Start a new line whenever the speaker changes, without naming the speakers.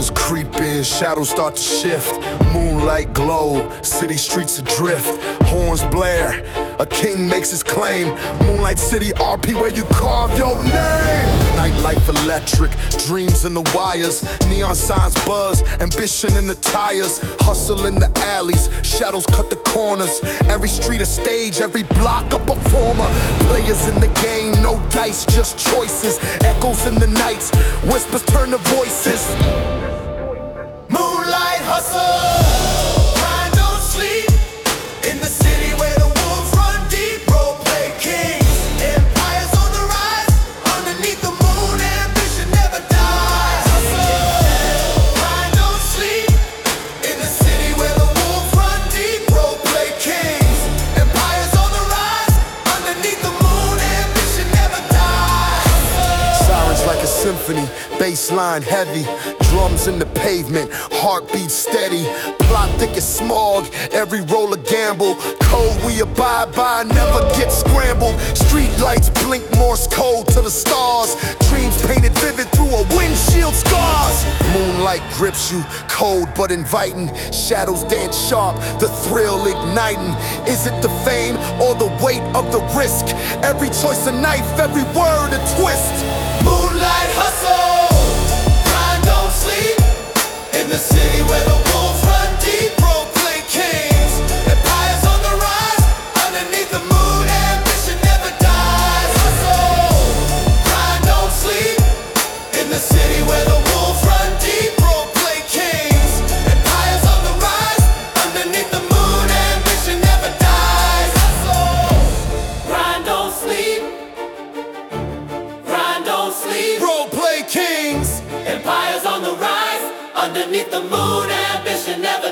Corners creep in, shadows start to shift. Moonlight glow, city streets adrift. Horns blare, a king makes his claim. Moonlight City RP, where you carve your name. Nightlife electric, dreams in the wires. Neon signs buzz, ambition in the tires. Hustle in the alleys, shadows cut the corners. Every street a stage, every block a performer. Players in the game, no dice, just choices. Echoes in the nights, whispers turn to voices. Symphony, bass line heavy, drums in the pavement, heartbeat steady. Plot thick as smog, every roll a gamble. Code we abide by, never get scrambled. Street lights blink Morse code to the stars. Dreams painted vivid through a windshield scars. Moonlight grips you, cold but inviting. Shadows dance sharp, the thrill igniting. Is it the fame or the weight of the risk? Every choice a knife, every word a twist.
Moonlight hustle, Underneath the moon, ambition never